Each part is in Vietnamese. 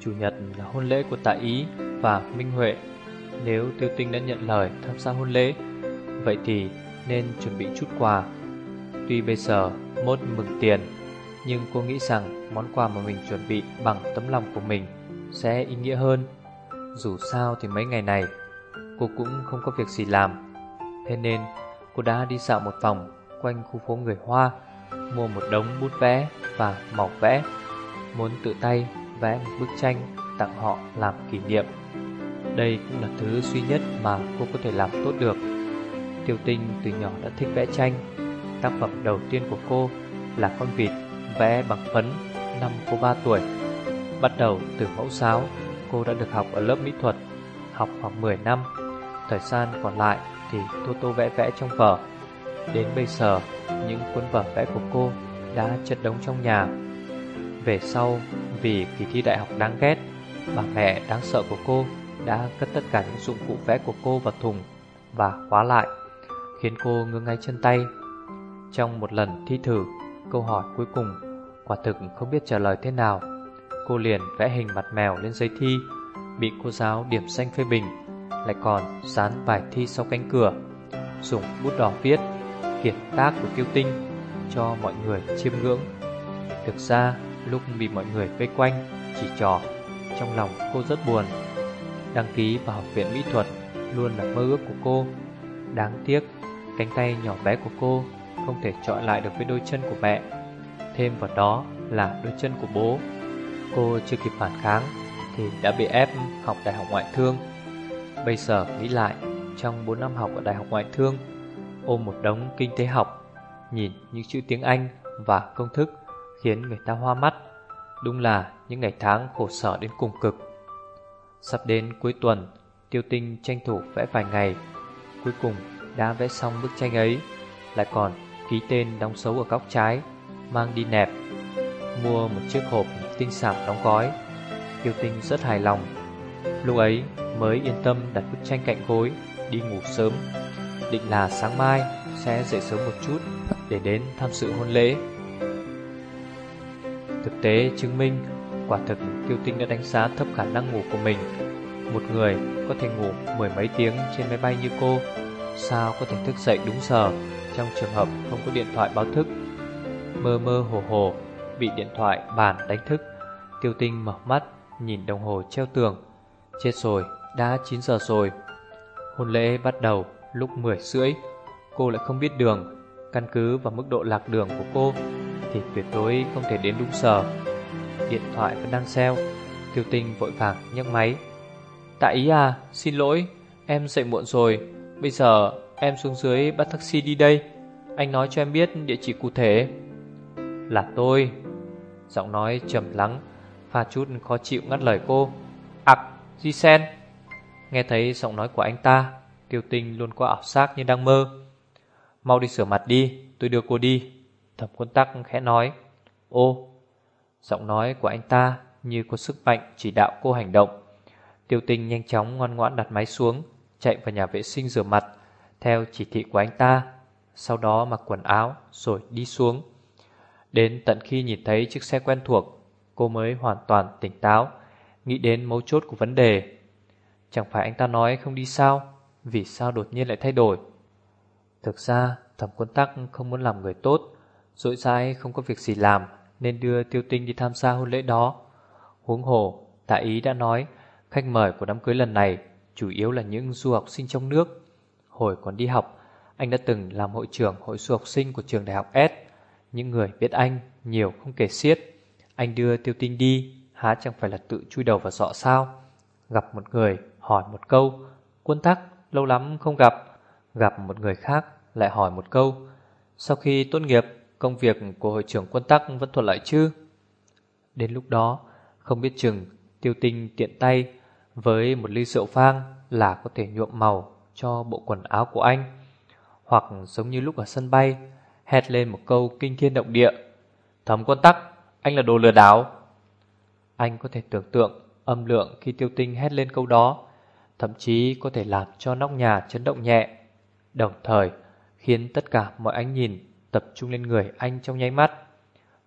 Chủ nhật là hôn lễ của Tạ Ý và Minh Huệ. Nếu Tiêu Tinh đã nhận lời tham gia hôn lễ, Vậy thì nên chuẩn bị chút quà. Tuy bây giờ mốt mừng tiền, Nhưng cô nghĩ rằng món quà mà mình chuẩn bị bằng tấm lòng của mình Sẽ ý nghĩa hơn. Dù sao thì mấy ngày này, Cô cũng không có việc gì làm. Thế nên, cô đã đi dạo một vòng Quanh khu phố người Hoa, Mua một đống bút vẽ và màu vẽ, Muốn tự tay vẽ một bức tranh tặng họ làm kỷ niệm. Đây cũng là thứ duy nhất mà cô có thể làm tốt được. Tiêu tinh từ nhỏ đã thích vẽ tranh. Tác phẩm đầu tiên của cô là con vịt vẽ bằng phấn năm cô 3 tuổi. Bắt đầu từ mẫu giáo, cô đã được học ở lớp mỹ thuật, học khoảng 10 năm. Thời gian còn lại thì Tô Tô vẽ vẽ trong vở. Đến bây giờ, những cuốn vở vẽ của cô đã chất đống trong nhà. Về sau, vì kỳ thi đại học đáng ghét, bà mẹ đáng sợ của cô đã cất tất cả những dụng cụ vẽ của cô vào thùng và khóa lại, khiến cô ngưng ngay chân tay. Trong một lần thi thử, câu hỏi cuối cùng quả thực không biết trả lời thế nào. Cô liền vẽ hình mặt mèo lên giấy thi, bị cô giáo điểm xanh phê bình, lại còn dán bài thi sau cánh cửa, dùng bút đỏ viết kiệt tác của kiêu tinh cho mọi người chiêm ngưỡng. Thực ra, Lúc bị mọi người vây quanh, Chỉ trò. Trong lòng cô rất buồn. Đăng ký vào học viện mỹ thuật Luôn là mơ ước của cô. Đáng tiếc, Cánh tay nhỏ bé của cô Không thể chọn lại được với đôi chân của mẹ. Thêm vào đó là đôi chân của bố. Cô chưa kịp phản kháng Thì đã bị ép học đại học ngoại thương. Bây giờ nghĩ lại, Trong 4 năm học ở đại học ngoại thương, Ôm một đống kinh tế học, Nhìn những chữ tiếng Anh và công thức khiến người ta hoa mắt. Đúng là những ngày tháng khổ sở đến cùng cực. Sắp đến cuối tuần, tiêu tinh tranh thủ vẽ vài ngày. Cuối cùng đã vẽ xong bức tranh ấy, lại còn ký tên đóng dấu ở góc trái, mang đi nẹp. Mua một chiếc hộp tinh xảo đóng gói. Tiêu tinh rất hài lòng. Lúc ấy mới yên tâm đặt bức tranh cạnh gối, đi ngủ sớm. Định là sáng mai sẽ dậy sớm một chút để đến tham dự hôn lễ. Thực tế chứng minh Quả thực Tiêu Tinh đã đánh giá thấp khả năng ngủ của mình. Một người có thể ngủ mười mấy tiếng trên máy bay như cô Sao có thể thức dậy đúng giờ? Trong trường hợp không có điện thoại báo thức Mơ mơ hồ hồ Bị điện thoại bàn đánh thức Tiêu Tinh mở mắt Nhìn đồng hồ treo tường. Chết rồi, đã 9 giờ rồi. Hôn lễ bắt đầu lúc 10 rưỡi. Cô lại không biết đường Căn cứ vào mức độ lạc đường của cô thì tuyệt đối không thể đến đúng giờ. Điện thoại vẫn đang reo, Tiêu Tinh vội vàng nhấc máy. Tại ý à, xin lỗi, em dậy muộn rồi, bây giờ em xuống dưới bắt taxi đi đây. Anh nói cho em biết địa chỉ cụ thể. Là tôi. Giọng nói trầm lắng, pha chút khó chịu ngắt lời cô. Ặc, Di Sen. Nghe thấy giọng nói của anh ta, Tiêu Tinh luôn có ảo giác như đang mơ. Mau đi sửa mặt đi, tôi đưa cô đi. Thẩm quân tắc khẽ nói, Ô, Giọng nói của anh ta như có sức mạnh chỉ đạo cô hành động. Tiêu tinh nhanh chóng ngoan ngoãn đặt máy xuống, Chạy vào nhà vệ sinh rửa mặt, Theo chỉ thị của anh ta, Sau đó mặc quần áo rồi đi xuống. Đến tận khi nhìn thấy chiếc xe quen thuộc, Cô mới hoàn toàn tỉnh táo, Nghĩ đến mấu chốt của vấn đề. Chẳng phải anh ta nói không đi sao? Vì sao đột nhiên lại thay đổi? Thực ra, thẩm quân tắc không muốn làm người tốt Rỗi dãi không có việc gì làm nên đưa tiêu tinh đi tham gia hôn lễ đó. Huống hồ, tạ ý đã nói, khách mời của đám cưới lần này chủ yếu là những du học sinh trong nước. Hồi còn đi học, anh đã từng làm hội trưởng hội du học sinh của trường đại học S. Những người biết anh nhiều không kể xiết. Anh đưa tiêu tinh đi, há chẳng phải là tự chui đầu vào sọ sao? Gặp một người, hỏi một câu, quân tắc, lâu lắm không gặp. Gặp một người khác, lại hỏi một câu. Sau khi tốt nghiệp, công việc của hội trưởng quân tắc vẫn thuận lợi chứ? Đến lúc đó, không biết chừng tiêu tinh tiện tay với một ly rượu vang là có thể nhuộm màu cho bộ quần áo của anh. Hoặc giống như lúc ở sân bay, hét lên một câu kinh thiên động địa. Thẩm quân tắc, anh là đồ lừa đảo. Anh có thể tưởng tượng âm lượng khi tiêu tinh hét lên câu đó, thậm chí có thể làm cho nóc nhà chấn động nhẹ, đồng thời khiến tất cả mọi ánh nhìn tập trung lên người anh trong nháy mắt.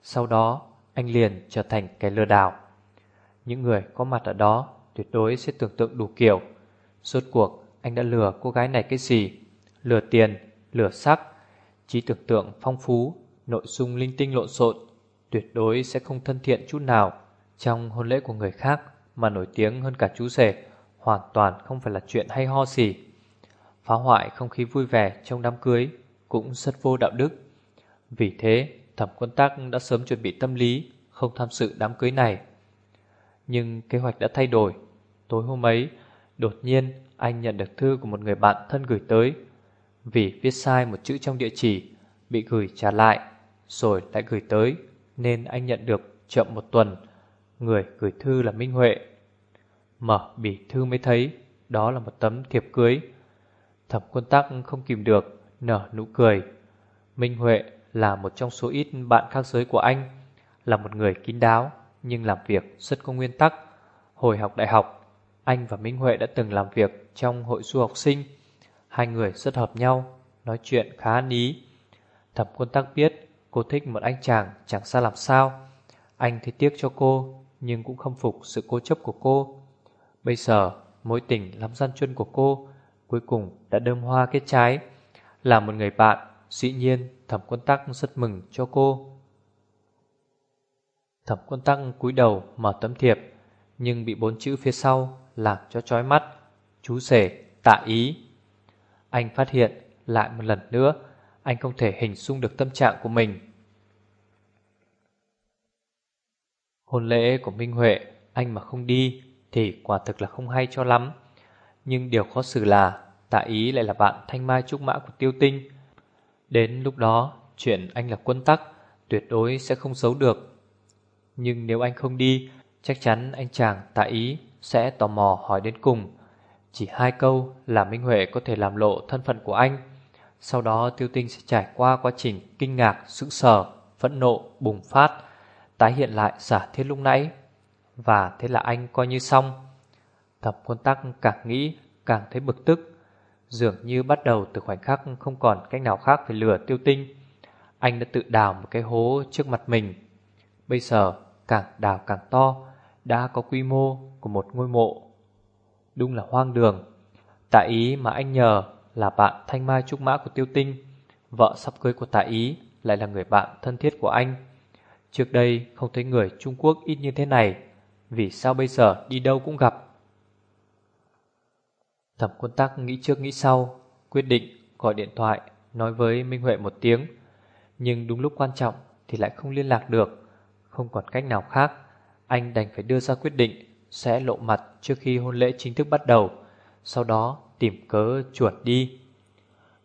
Sau đó, anh liền trở thành kẻ lừa đảo. Những người có mặt ở đó tuyệt đối sẽ tưởng tượng đủ kiểu. Suốt cuộc, anh đã lừa cô gái này cái gì? Lừa tiền, lừa sắc, trí tưởng tượng phong phú, nội dung linh tinh lộn xộn, tuyệt đối sẽ không thân thiện chút nào. Trong hôn lễ của người khác mà nổi tiếng hơn cả chú rể, hoàn toàn không phải là chuyện hay ho gì. Phá hoại không khí vui vẻ trong đám cưới cũng rất vô đạo đức. Vì thế, thẩm quân tác đã sớm chuẩn bị tâm lý, không tham sự đám cưới này. Nhưng kế hoạch đã thay đổi. Tối hôm ấy, đột nhiên anh nhận được thư của một người bạn thân gửi tới. Vì viết sai một chữ trong địa chỉ, bị gửi trả lại, rồi lại gửi tới, nên anh nhận được chậm một tuần. Người gửi thư là Minh Huệ. Mở bì thư mới thấy, đó là một tấm thiệp cưới. Thẩm quân tắc không kìm được, nở nụ cười. Minh Huệ là một trong số ít bạn khác giới của anh, là một người kín đáo nhưng làm việc rất có nguyên tắc. Hồi học đại học, anh và Minh Huệ đã từng làm việc trong hội du học sinh. Hai người rất hợp nhau, nói chuyện khá ní. Thẩm quân tắc biết cô thích một anh chàng chẳng xa làm sao. Anh thì tiếc cho cô, nhưng cũng không phục sự cố chấp của cô. Bây giờ, mối tình lắm gian chân của cô cuối cùng đã đơm hoa kết trái. Là một người bạn, dĩ nhiên, thẩm quân tắc rất mừng cho cô. Thẩm quân tăng cúi đầu mở tấm thiệp, Nhưng bị bốn chữ phía sau Làm cho chói mắt. Chú rể, tạ ý. Anh phát hiện lại một lần nữa, Anh không thể hình dung được tâm trạng của mình. Hôn lễ của Minh Huệ, Anh mà không đi Thì quả thực là không hay cho lắm. Nhưng điều khó xử là, Tạ ý lại là bạn thanh mai trúc mã của tiêu tinh Đến lúc đó Chuyện anh là quân tắc Tuyệt đối sẽ không giấu được. Nhưng nếu anh không đi Chắc chắn anh chàng tại ý Sẽ tò mò hỏi đến cùng. Chỉ hai câu là Minh Huệ có thể làm lộ thân phận của anh. Sau đó tiêu tinh sẽ trải qua quá trình Kinh ngạc, sững sờ, phẫn nộ, bùng phát Tái hiện lại giả thiết lúc nãy. Và thế là anh coi như xong. Thập quân tắc càng nghĩ Càng thấy bực tức. Dường như bắt đầu từ khoảnh khắc Không còn cách nào khác phải lừa tiêu tinh Anh đã tự đào một cái hố trước mặt mình Bây giờ càng đào càng to, đã có quy mô của một ngôi mộ. Đúng là hoang đường. Tạ ý mà anh nhờ là bạn thanh mai trúc mã của tiêu tinh. Vợ sắp cưới của tạ ý lại là người bạn thân thiết của anh. Trước đây không thấy người Trung Quốc ít như thế này. Vì sao bây giờ đi đâu cũng gặp? Thẩm quân tắc nghĩ trước nghĩ sau, quyết định gọi điện thoại nói với Minh Huệ một tiếng. Nhưng đúng lúc quan trọng thì lại không liên lạc được. Không còn cách nào khác Anh đành phải đưa ra quyết định Sẽ lộ mặt trước khi hôn lễ chính thức bắt đầu Sau đó tìm cớ chuột đi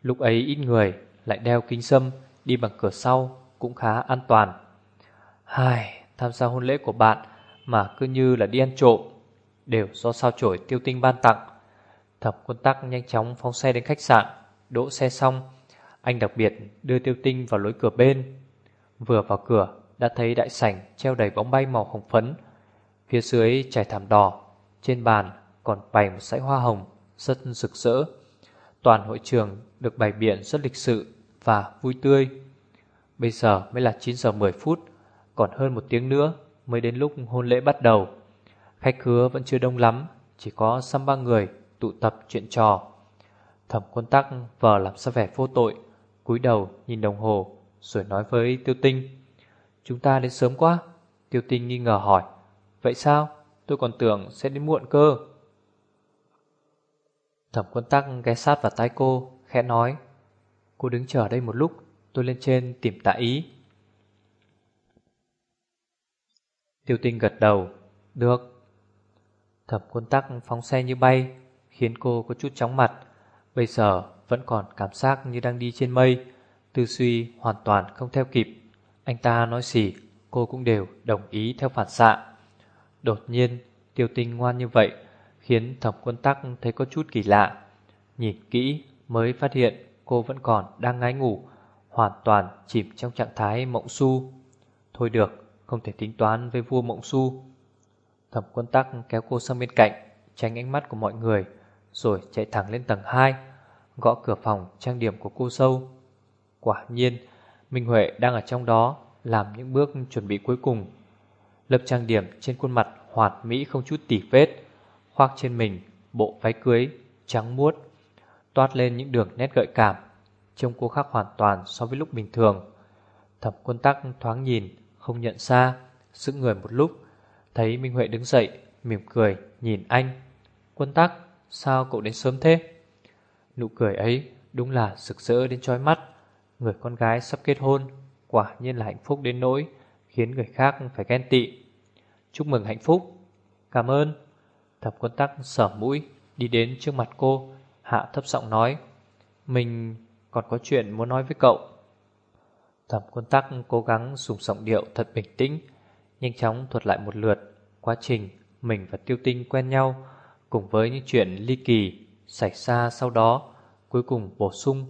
Lúc ấy ít người Lại đeo kính sâm Đi bằng cửa sau cũng khá an toàn Hai Tham gia hôn lễ của bạn Mà cứ như là đi ăn trộm Đều do sao chổi tiêu tinh ban tặng Thập quân tắc nhanh chóng phóng xe đến khách sạn Đỗ xe xong Anh đặc biệt đưa tiêu tinh vào lối cửa bên Vừa vào cửa đã thấy đại sảnh treo đầy bóng bay màu hồng phấn. Phía dưới trải thảm đỏ, trên bàn còn bày một dãy hoa hồng rất rực rỡ. Toàn hội trường được bày biện rất lịch sự và vui tươi. Bây giờ mới là 9 giờ 10 phút, còn hơn một tiếng nữa mới đến lúc hôn lễ bắt đầu. Khách khứa vẫn chưa đông lắm, chỉ có xăm ba người tụ tập chuyện trò. Thẩm quân tắc vờ làm sao vẻ vô tội, cúi đầu nhìn đồng hồ rồi nói với tiêu tinh. Chúng ta đến sớm quá Tiêu tinh nghi ngờ hỏi Vậy sao? Tôi còn tưởng sẽ đến muộn cơ Thẩm quân tắc ghé sát vào tai cô Khẽ nói Cô đứng chờ đây một lúc Tôi lên trên tìm tạ ý Tiêu tinh gật đầu Được Thẩm quân tắc phóng xe như bay Khiến cô có chút chóng mặt. Bây giờ vẫn còn cảm giác như đang đi trên mây Tư suy hoàn toàn không theo kịp. Anh ta nói gì Cô cũng đều đồng ý theo phản xạ. Đột nhiên tiêu tinh ngoan như vậy Khiến thẩm quân tắc thấy có chút kỳ lạ. Nhìn kỹ mới phát hiện cô vẫn còn đang ngái ngủ Hoàn toàn chìm trong trạng thái mộng su. Thôi được, không thể tính toán với vua mộng su. Thẩm quân tắc kéo cô sang bên cạnh Tránh ánh mắt của mọi người. Rồi chạy thẳng lên tầng 2 Gõ cửa phòng trang điểm của cô sâu. Quả nhiên, Minh Huệ đang ở trong đó, Làm những bước chuẩn bị cuối cùng. Lớp trang điểm trên khuôn mặt Hoạt mỹ không chút tỉ vết, Khoác trên mình bộ váy cưới Trắng muốt, Toát lên những đường nét gợi cảm, Trông cô khác hoàn toàn so với lúc bình thường. Thẩm quân tắc thoáng nhìn, Không nhận ra, Sững người một lúc, Thấy Minh Huệ đứng dậy, Mỉm cười, nhìn anh. Quân tắc sao cậu đến sớm thế? Nụ cười ấy đúng là rực rỡ đến trói mắt. Người con gái sắp kết hôn, Quả nhiên là hạnh phúc đến nỗi Khiến người khác phải ghen tị. Chúc mừng hạnh phúc. Cảm ơn. Thập quân tắc sở mũi Đi đến trước mặt cô, Hạ thấp giọng nói, Mình còn có chuyện muốn nói với cậu. Thẩm quân tắc cố gắng dùng giọng điệu thật bình tĩnh, Nhanh chóng thuật lại một lượt. Quá trình mình và tiêu tinh quen nhau Cùng với những chuyện ly kỳ Xảy ra sau đó Cuối cùng bổ sung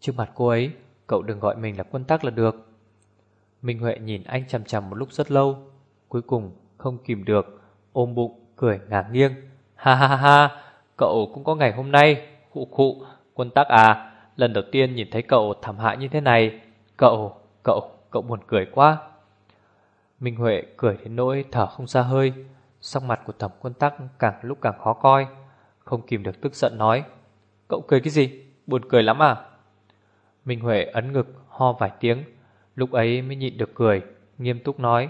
Trước mặt cô ấy Cậu đừng gọi mình là quân tắc là được. Minh Huệ nhìn anh chằm chằm một lúc rất lâu Cuối cùng không kìm được Ôm bụng cười ngả nghiêng Ha ha ha ha Cậu cũng có ngày hôm nay Khụ khụ Quân tắc à Lần đầu tiên nhìn thấy cậu thảm hại như thế này Cậu, cậu, cậu buồn cười quá. Minh Huệ cười đến nỗi thở không ra hơi. Sắc mặt của thẩm quân tắc càng lúc càng khó coi Không kìm được tức giận nói Cậu cười cái gì? Buồn cười lắm à? Minh Huệ ấn ngực ho vài tiếng Lúc ấy mới nhịn được cười Nghiêm túc nói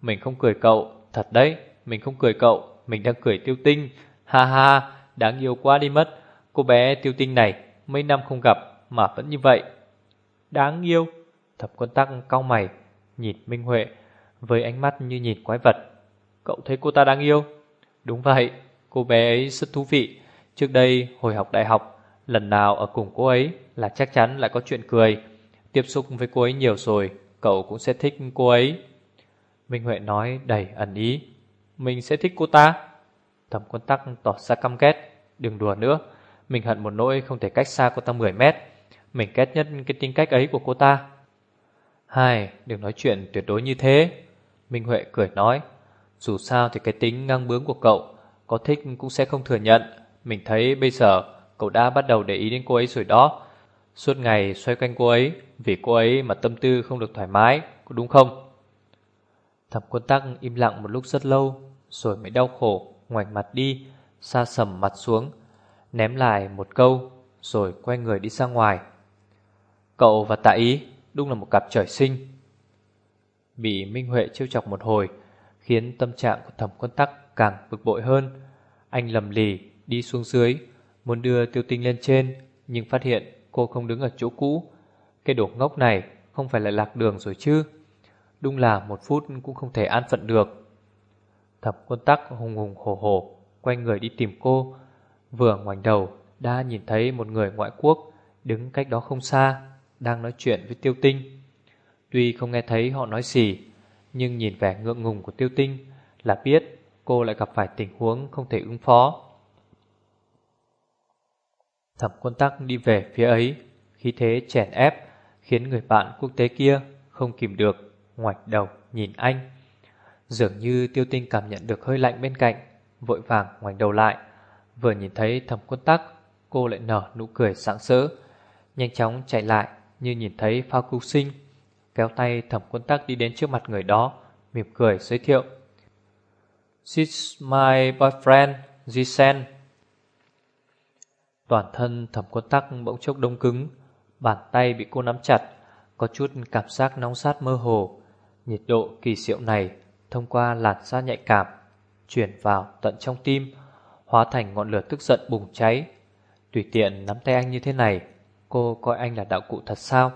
Mình không cười cậu, thật đấy Mình không cười cậu, mình đang cười tiêu tinh Ha ha, đáng yêu quá đi mất Cô bé tiêu tinh này Mấy năm không gặp mà vẫn như vậy Đáng yêu Thập quân tắc cau mày Nhìn Minh Huệ Với ánh mắt như nhìn quái vật Cậu thấy cô ta đang yêu? Đúng vậy, cô bé ấy rất thú vị. Trước đây hồi học đại học Lần nào ở cùng cô ấy là chắc chắn lại có chuyện cười. Tiếp xúc với cô ấy nhiều rồi Cậu cũng sẽ thích cô ấy. Minh Huệ nói đầy ẩn ý. Mình sẽ thích cô ta. Thẩm quân tắc tỏ ra căm ghét. Đừng đùa nữa. Mình hận một nỗi không thể cách xa cô ta 10 mét. Mình ghét nhất cái tính cách ấy của cô ta. Hai, đừng nói chuyện tuyệt đối như thế. Minh Huệ cười nói. Dù sao thì cái tính ngang bướng của cậu, Có thích cũng sẽ không thừa nhận. Mình thấy bây giờ cậu đã bắt đầu để ý đến cô ấy rồi đó. Suốt ngày xoay quanh cô ấy, Vì cô ấy mà tâm tư không được thoải mái, Có đúng không? Thẩm quân tắc im lặng một lúc rất lâu, Rồi mới đau khổ, Ngoảnh mặt đi, Xa sầm mặt xuống, Ném lại một câu, Rồi quay người đi ra ngoài. Cậu và tạ ý, Đúng là một cặp trời sinh. Bị Minh Huệ trêu chọc một hồi Khiến tâm trạng của thẩm quân tắc càng bực bội hơn. Anh lầm lì đi xuống dưới, Muốn đưa tiêu tinh lên trên, Nhưng phát hiện cô không đứng ở chỗ cũ. Cái đồ ngốc này không phải là lạc đường rồi chứ. Đúng là một phút cũng không thể an phận được. Thập quân tắc hùng hùng hổ hổ Quay người đi tìm cô. Vừa ngoảnh đầu, đã nhìn thấy một người ngoại quốc Đứng cách đó không xa, Đang nói chuyện với tiêu tinh. Tuy không nghe thấy họ nói gì nhưng nhìn vẻ ngượng ngùng của tiêu tinh Là biết cô lại gặp phải tình huống không thể ứng phó. Thẩm quân tắc đi về phía ấy, khí thế chèn ép, Khiến người bạn quốc tế kia không kìm được, Ngoạch đầu nhìn anh. Dường như tiêu tinh cảm nhận được hơi lạnh bên cạnh, Vội vàng ngoảnh đầu lại. Vừa nhìn thấy thẩm quân tắc, Cô lại nở nụ cười sáng sỡ, Nhanh chóng chạy lại như nhìn thấy phao cứu sinh. Kéo tay thẩm quân tắc đi đến trước mặt người đó Mỉm cười giới thiệu She's my boyfriend, Jisen Toàn thân thẩm quân tắc bỗng chốc đông cứng Bàn tay bị cô nắm chặt Có chút cảm giác nóng sát mơ hồ Nhiệt độ kỳ diệu này thông qua làn da nhạy cảm, chuyển vào tận trong tim, hóa thành ngọn lửa tức giận bùng cháy. Tùy tiện nắm tay anh như thế này, cô coi anh là đạo cụ thật sao?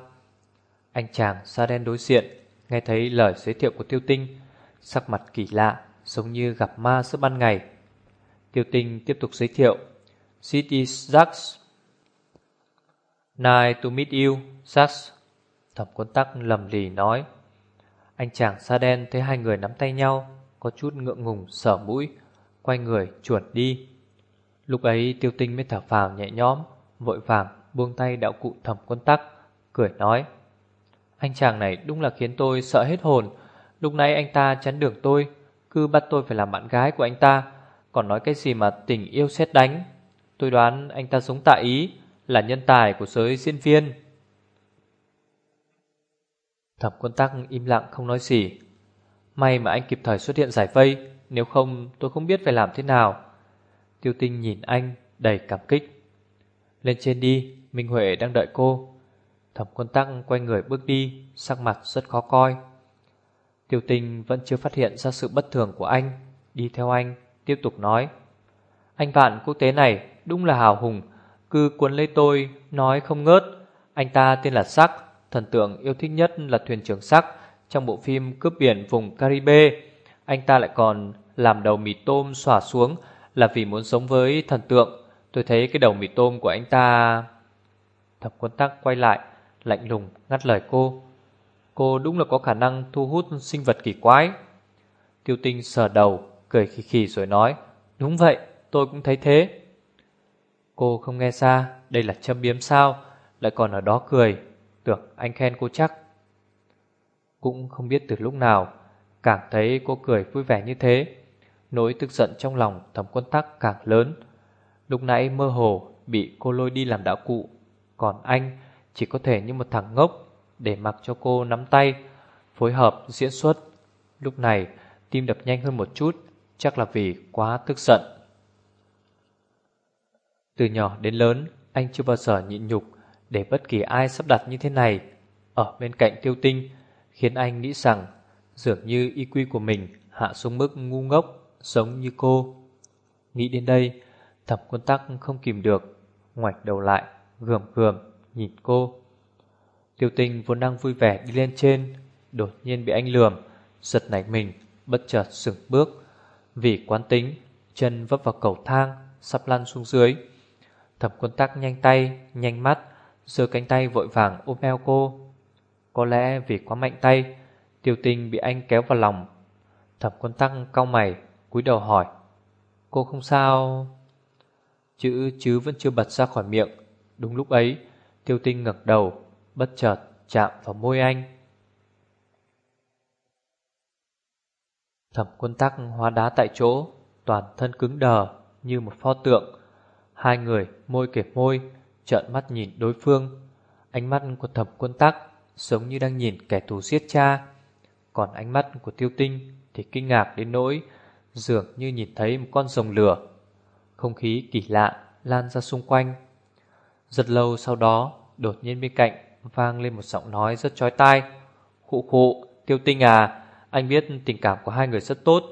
Anh chàng xa đen đối diện, nghe thấy lời giới thiệu của tiêu tinh, sắc mặt kỳ lạ, giống như gặp ma giữa ban ngày. Tiêu tinh tiếp tục giới thiệu, City Zax Nice to meet you, Zax Thẩm quân tắc lầm lì nói. Anh chàng xa đen thấy hai người nắm tay nhau, có chút ngượng ngùng sở mũi, quay người chuột đi. Lúc ấy tiêu tinh mới thở phào nhẹ nhõm, vội vàng buông tay đạo cụ thẩm quân tắc, cười nói. Anh chàng này đúng là khiến tôi sợ hết hồn. Lúc nãy anh ta chắn đường tôi, cứ bắt tôi phải làm bạn gái của anh ta, còn nói cái gì mà tình yêu xét đánh. Tôi đoán anh ta sống tạ ý, là nhân tài của giới diễn viên. Thẩm quân tắc im lặng không nói gì. May mà anh kịp thời xuất hiện giải vây, nếu không tôi không biết phải làm thế nào. Tiêu tinh nhìn anh đầy cảm kích. Lên trên đi, Minh Huệ đang đợi cô. Thẩm quân tắc quay người bước đi, sắc mặt rất khó coi. Tiêu tinh vẫn chưa phát hiện ra sự bất thường của anh, đi theo anh, tiếp tục nói. Anh vạn quốc tế này đúng là hào hùng, cứ cuốn lấy tôi, nói không ngớt. Anh ta tên là Sắc, thần tượng yêu thích nhất là thuyền trưởng Sắc trong bộ phim Cướp biển vùng Caribe. Anh ta lại còn làm đầu mì tôm xòa xuống là vì muốn sống với thần tượng. Tôi thấy cái đầu mì tôm của anh ta... Thập quân tắc quay lại, lạnh lùng ngắt lời cô. Cô đúng là có khả năng thu hút sinh vật kỳ quái. Tiêu tinh sờ đầu, cười khì khì rồi nói. Đúng vậy, tôi cũng thấy thế. Cô không nghe ra, đây là châm biếm sao, lại còn ở đó cười. Tưởng anh khen cô chắc. Cũng không biết từ lúc nào, càng thấy cô cười vui vẻ như thế. Nỗi tức giận trong lòng thầm quân tắc càng lớn. Lúc nãy mơ hồ bị cô lôi đi làm đạo cụ, còn anh chỉ có thể như một thằng ngốc để mặc cho cô nắm tay, phối hợp diễn xuất. Lúc này, tim đập nhanh hơn một chút, chắc là vì quá tức giận. Từ nhỏ đến lớn, anh chưa bao giờ nhịn nhục để bất kỳ ai sắp đặt như thế này ở bên cạnh tiêu tinh, khiến anh nghĩ rằng dường như y quy của mình hạ xuống mức ngu ngốc giống như cô. Nghĩ đến đây, thẩm quân tắc không kìm được, ngoảnh đầu lại, gườm gườm, nhìn cô. Tiêu tinh vốn đang vui vẻ đi lên trên, đột nhiên bị anh lườm, giật nảy mình, bất chợt sửng bước. Vì quán tính, chân vấp vào cầu thang, sắp lăn xuống dưới. Thẩm quân tắc nhanh tay, nhanh mắt, giơ cánh tay vội vàng ôm eo cô. Có lẽ vì quá mạnh tay, tiêu tinh bị anh kéo vào lòng. Thẩm quân tắc cau mày, cúi đầu hỏi. Cô không sao... Chữ chứ vẫn chưa bật ra khỏi miệng. Đúng lúc ấy, tiêu tinh ngẩng đầu, bất chợt chạm vào môi anh. Thẩm quân tắc hóa đá tại chỗ, toàn thân cứng đờ như một pho tượng. Hai người môi kể môi, trợn mắt nhìn đối phương. Ánh mắt của thẩm quân tắc giống như đang nhìn kẻ thù giết cha. Còn ánh mắt của tiêu tinh thì kinh ngạc đến nỗi dường như nhìn thấy một con rồng lửa. Không khí kỳ lạ lan ra xung quanh. Rất lâu sau đó, đột nhiên bên cạnh vang lên một giọng nói rất chói tai. Khụ khụ, tiêu tinh à, anh biết tình cảm của hai người rất tốt,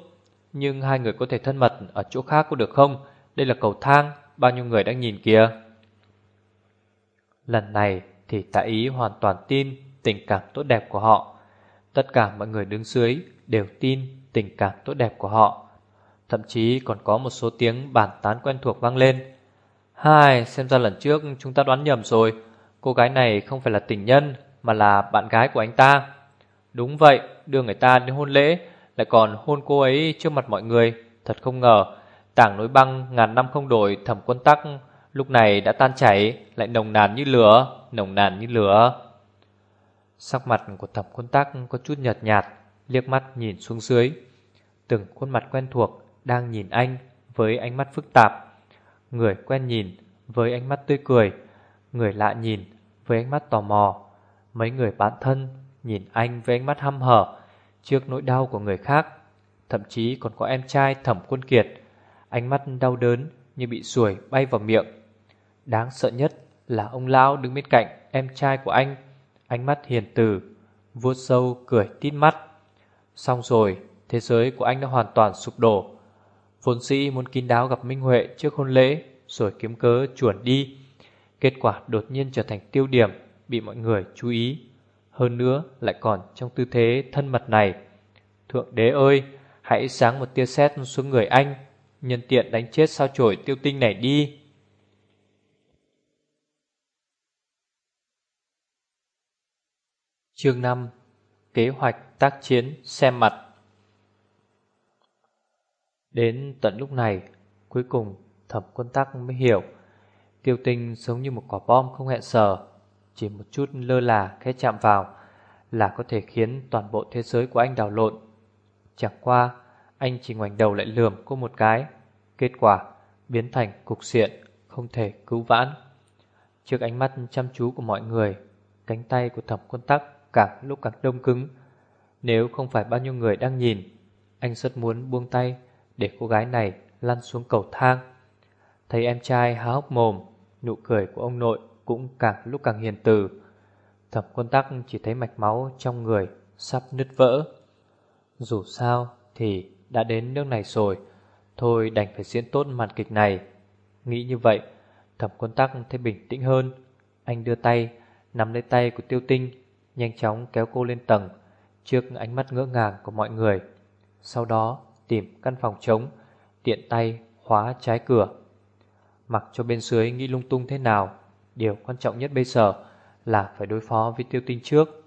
nhưng hai người có thể thân mật ở chỗ khác có được không? Đây là cầu thang, bao nhiêu người đang nhìn kìa. Lần này thì tạ ý hoàn toàn tin tình cảm tốt đẹp của họ. Tất cả mọi người đứng dưới đều tin tình cảm tốt đẹp của họ. Thậm chí còn có một số tiếng bản tán quen thuộc vang lên. Hai, xem ra lần trước chúng ta đoán nhầm rồi. Cô gái này không phải là tình nhân Mà là bạn gái của anh ta. Đúng vậy, đưa người ta đến hôn lễ Lại còn hôn cô ấy trước mặt mọi người. Thật không ngờ Tảng núi băng ngàn năm không đổi thẩm quân tắc Lúc này đã tan chảy Lại nồng nàn như lửa Nồng nàn như lửa. Sắc mặt của thẩm quân tắc có chút nhợt nhạt Liếc mắt nhìn xuống dưới. Từng khuôn mặt quen thuộc Đang nhìn anh với ánh mắt phức tạp. Người quen nhìn với ánh mắt tươi cười Người lạ nhìn với ánh mắt tò mò. Mấy người bạn thân nhìn anh với ánh mắt hăm hở Trước nỗi đau của người khác Thậm chí còn có em trai thẩm quân kiệt. Ánh mắt đau đớn như bị ruồi bay vào miệng. Đáng sợ nhất là ông lão đứng bên cạnh em trai của anh Ánh mắt hiền từ vuốt sâu cười tít mắt. Xong rồi, thế giới của anh đã hoàn toàn sụp đổ. Vốn sĩ muốn kín đáo gặp Minh Huệ trước hôn lễ, rồi kiếm cớ chuồn đi. Kết quả đột nhiên trở thành tiêu điểm, bị mọi người chú ý. Hơn nữa lại còn trong tư thế thân mật này. Thượng đế ơi, hãy sáng một tia sét xuống người anh, nhân tiện đánh chết sao chổi tiêu tinh này đi. Chương 5 Kế hoạch tác chiến xem mặt Đến tận lúc này, cuối cùng thẩm quân tắc mới hiểu. Tiêu tinh giống như một quả bom không hẹn sờ Chỉ một chút lơ là khẽ chạm vào Là có thể khiến toàn bộ thế giới của anh đảo lộn. Chẳng qua Anh chỉ ngoảnh đầu lại lườm cô một cái Kết quả biến thành cục diện Không thể cứu vãn. Trước ánh mắt chăm chú của mọi người Cánh tay của thẩm quân tắc càng lúc càng đông cứng. Nếu không phải bao nhiêu người đang nhìn Anh rất muốn buông tay để cô gái này lăn xuống cầu thang. Thấy em trai há hốc mồm, Nụ cười của ông nội cũng càng lúc càng hiền từ. Thẩm quân tắc chỉ thấy mạch máu trong người sắp nứt vỡ. Dù sao thì đã đến nước này rồi, Thôi đành phải diễn tốt màn kịch này. Nghĩ như vậy Thẩm quân tắc thấy bình tĩnh hơn. Anh đưa tay, Nắm lấy tay của tiêu tinh, Nhanh chóng kéo cô lên tầng, Trước ánh mắt ngỡ ngàng của mọi người. Sau đó tìm căn phòng trống, Tiện tay khóa trái cửa Mặc cho bên dưới nghĩ lung tung thế nào, Điều quan trọng nhất bây giờ Là phải đối phó với tiêu tinh trước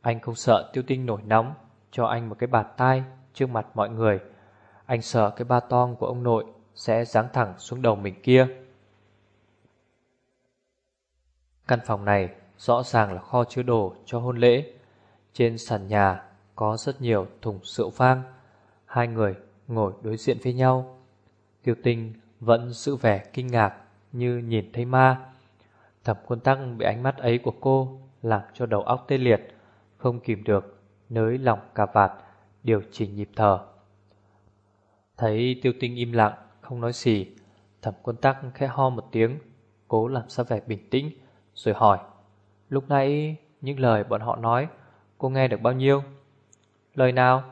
Anh không sợ tiêu tinh nổi nóng, Cho anh một cái bạt tai Trước mặt mọi người Anh sợ cái ba tong của ông nội Sẽ giáng thẳng xuống đầu mình kia Căn phòng này rõ ràng là kho chứa đồ cho hôn lễ. Trên sàn nhà có rất nhiều thùng rượu vang. Hai người ngồi đối diện với nhau. Tiêu tinh vẫn giữ vẻ kinh ngạc như nhìn thấy ma. Thẩm quân tăng bị ánh mắt ấy của cô làm cho đầu óc tê liệt, không kìm được, nới lòng cà vạt, điều chỉnh nhịp thở. Thấy tiêu tinh im lặng, không nói gì, thẩm quân tắc khẽ ho một tiếng, cố làm sao vẻ bình tĩnh, rồi hỏi. Lúc nãy những lời bọn họ nói Cô nghe được bao nhiêu Lời nào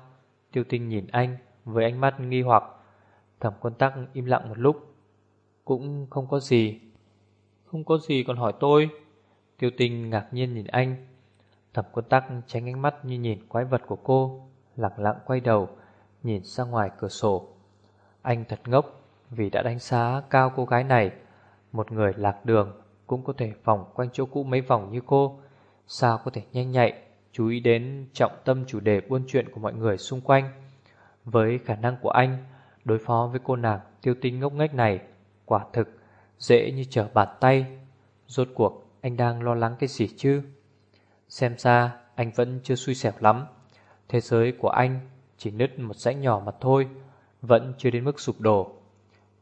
Tiêu tinh nhìn anh với ánh mắt nghi hoặc Thẩm quân tắc im lặng một lúc. Cũng không có gì. Không có gì còn hỏi tôi. Tiêu tinh ngạc nhiên nhìn anh. Thẩm quân tắc tránh ánh mắt như nhìn quái vật của cô Lặng lặng quay đầu Nhìn ra ngoài cửa sổ. Anh thật ngốc Vì đã đánh giá cao cô gái này. Một người lạc đường cũng có thể vòng quanh chỗ cũ mấy vòng như cô. Sao có thể nhanh nhạy, chú ý đến trọng tâm chủ đề buôn chuyện của mọi người xung quanh. Với khả năng của anh, đối phó với cô nàng tiêu tinh ngốc nghếch này, quả thực, dễ như trở bàn tay. Rốt cuộc, anh đang lo lắng cái gì chứ? Xem ra, anh vẫn chưa xui xẻo lắm. Thế giới của anh chỉ nứt một rãnh nhỏ mà thôi, vẫn chưa đến mức sụp đổ.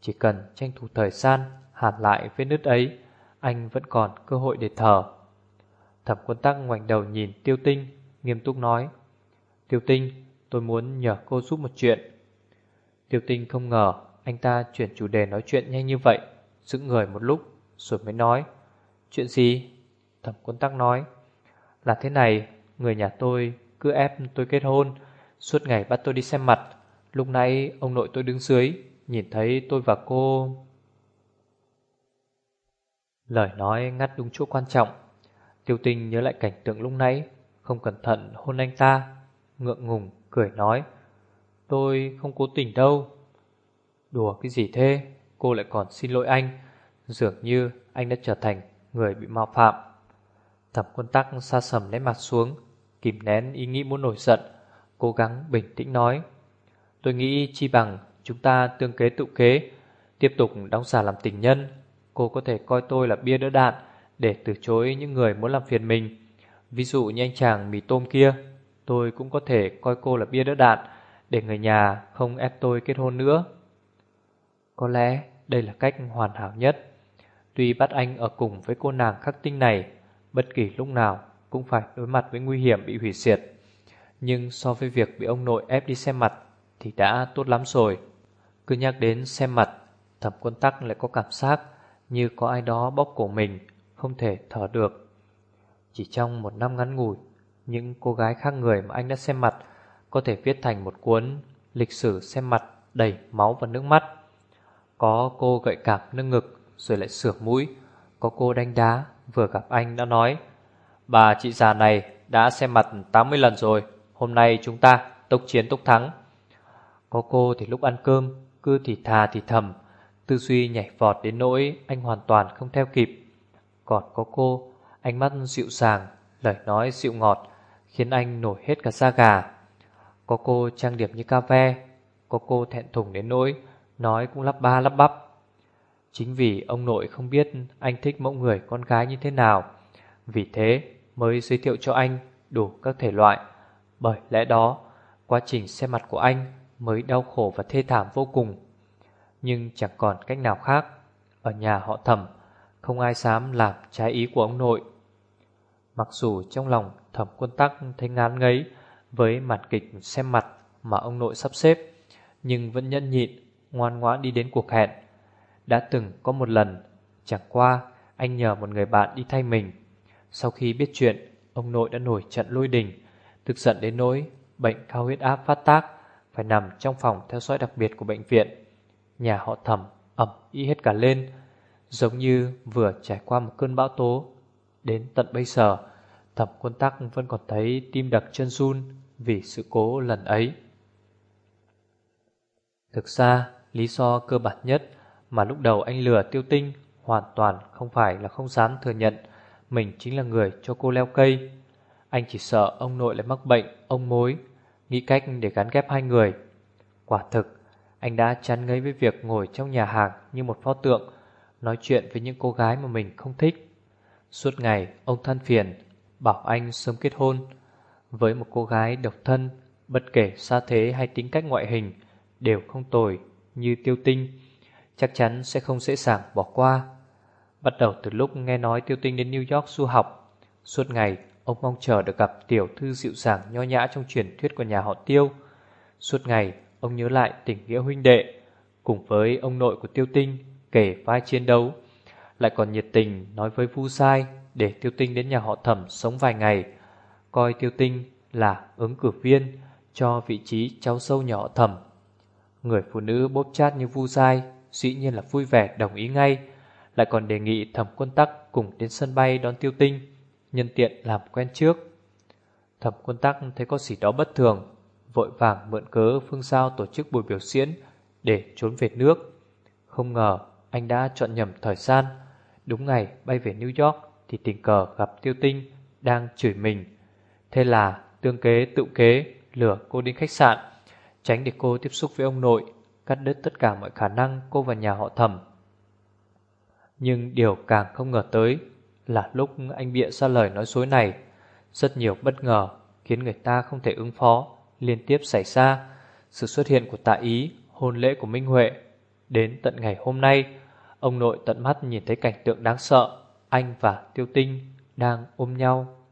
Chỉ cần tranh thủ thời gian hàn lại vết nứt ấy anh vẫn còn cơ hội để thở. Thẩm quân tắc ngoảnh đầu nhìn Tiêu Tinh, nghiêm túc nói. Tiêu Tinh, tôi muốn nhờ cô giúp một chuyện. Tiêu Tinh không ngờ anh ta chuyển chủ đề nói chuyện nhanh như vậy, giữ người một lúc rồi mới nói. Chuyện gì? Thẩm quân tắc nói. Là thế này, người nhà tôi cứ ép tôi kết hôn, suốt ngày bắt tôi đi xem mặt. Lúc nãy ông nội tôi đứng dưới, nhìn thấy tôi và cô... Lời nói ngắt đúng chỗ quan trọng Tiêu tinh nhớ lại cảnh tượng lúc nãy, Không cẩn thận hôn anh ta, Ngượng ngùng cười nói, Tôi không cố tình đâu. Đùa cái gì thế? Cô lại còn xin lỗi anh. Dường như anh đã trở thành người bị mạo phạm. Thẩm quân tắc xa sầm lấy mặt xuống, Kìm nén ý nghĩ muốn nổi giận, Cố gắng bình tĩnh nói, Tôi nghĩ chi bằng chúng ta tương kế tự kế, Tiếp tục đóng giả làm tình nhân. Cô có thể coi tôi là bia đỡ đạn để từ chối những người muốn làm phiền mình. Ví dụ như anh chàng mì tôm kia Tôi cũng có thể coi cô là bia đỡ đạn Để người nhà không ép tôi kết hôn nữa. Có lẽ đây là cách hoàn hảo nhất. Tuy bắt anh ở cùng với cô nàng khắc tinh này Bất kỳ lúc nào cũng phải đối mặt với nguy hiểm bị hủy diệt. Nhưng so với việc bị ông nội ép đi xem mặt Thì đã tốt lắm rồi. Cứ nhắc đến xem mặt Thẩm quân tắc lại có cảm giác như có ai đó bóp cổ mình, không thể thở được. Chỉ trong một năm ngắn ngủi, những cô gái khác người mà anh đã xem mặt có thể viết thành một cuốn lịch sử xem mặt đầy máu và nước mắt. Có cô gợi cảm nâng ngực rồi lại sửa mũi, có cô đánh đá vừa gặp anh đã nói Bà chị già này đã xem mặt 80 lần rồi, hôm nay chúng ta tốc chiến tốc thắng. Có cô thì lúc ăn cơm cứ thì thà thì thầm, tư duy nhảy vọt đến nỗi anh hoàn toàn không theo kịp. Còn có cô, ánh mắt dịu dàng, lời nói dịu ngọt, khiến anh nổi hết cả da gà. Có cô trang điểm như ca ve, có cô thẹn thùng đến nỗi, nói cũng lắp ba lắp bắp. Chính vì ông nội không biết anh thích mẫu người con gái như thế nào, vì thế mới giới thiệu cho anh đủ các thể loại. Bởi lẽ đó, quá trình xem mặt của anh mới đau khổ và thê thảm vô cùng. Nhưng chẳng còn cách nào khác, ở nhà họ thẩm, không ai dám làm trái ý của ông nội. Mặc dù trong lòng thẩm quân tắc thấy ngán ngấy với màn kịch xem mặt mà ông nội sắp xếp, nhưng vẫn nhẫn nhịn, ngoan ngoãn đi đến cuộc hẹn. Đã từng có một lần, chẳng qua anh nhờ một người bạn đi thay mình. Sau khi biết chuyện, ông nội đã nổi trận lôi đình, tức giận đến nỗi bệnh cao huyết áp phát tác, phải nằm trong phòng theo dõi đặc biệt của bệnh viện. Nhà họ thẩm ẩm ý hết cả lên, giống như vừa trải qua một cơn bão tố. Đến tận bây giờ, thẩm quân tắc vẫn còn thấy tim đập chân run vì sự cố lần ấy. Thực ra, lý do cơ bản nhất mà lúc đầu anh lừa tiêu tinh hoàn toàn không phải là không dám thừa nhận mình chính là người cho cô leo cây. Anh chỉ sợ ông nội lại mắc bệnh, ông mối, nghĩ cách để gắn ghép hai người. Quả thực, anh đã chán ngấy với việc ngồi trong nhà hàng như một pho tượng, nói chuyện với những cô gái mà mình không thích. Suốt ngày, ông than phiền, bảo anh sớm kết hôn. Với một cô gái độc thân, bất kể xa thế hay tính cách ngoại hình, đều không tồi như tiêu tinh, chắc chắn sẽ không dễ dàng bỏ qua. Bắt đầu từ lúc nghe nói Tiêu Tinh đến New York du học, suốt ngày ông mong chờ được gặp tiểu thư dịu dàng nho nhã trong truyền thuyết của nhà họ Tiêu. Suốt ngày ông nhớ lại tình nghĩa huynh đệ, cùng với ông nội của Tiêu Tinh kể vai chiến đấu, lại còn nhiệt tình nói với Vu Sai để Tiêu Tinh đến nhà họ Thẩm sống vài ngày, coi Tiêu Tinh là ứng cử viên cho vị trí cháu sâu nhà họ Thẩm. Người phụ nữ bốp chát như Vu Sai dĩ nhiên là vui vẻ đồng ý ngay lại còn đề nghị thẩm quân tắc cùng đến sân bay đón tiêu tinh, nhân tiện làm quen trước. Thẩm quân tắc thấy có gì đó bất thường, vội vàng mượn cớ phương sao tổ chức buổi biểu diễn để trốn về nước. Không ngờ anh đã chọn nhầm thời gian, đúng ngày bay về New York thì tình cờ gặp tiêu tinh đang chửi mình. Thế là tương kế tự kế lừa cô đến khách sạn, tránh để cô tiếp xúc với ông nội, cắt đứt tất cả mọi khả năng cô vào nhà họ thẩm nhưng điều càng không ngờ tới là lúc anh bịa ra lời nói dối này, rất nhiều bất ngờ khiến người ta không thể ứng phó liên tiếp xảy ra. Sự xuất hiện của tạ ý, hôn lễ của Minh Huệ. Đến tận ngày hôm nay, ông nội tận mắt nhìn thấy cảnh tượng đáng sợ, anh và Tiêu Tinh đang ôm nhau.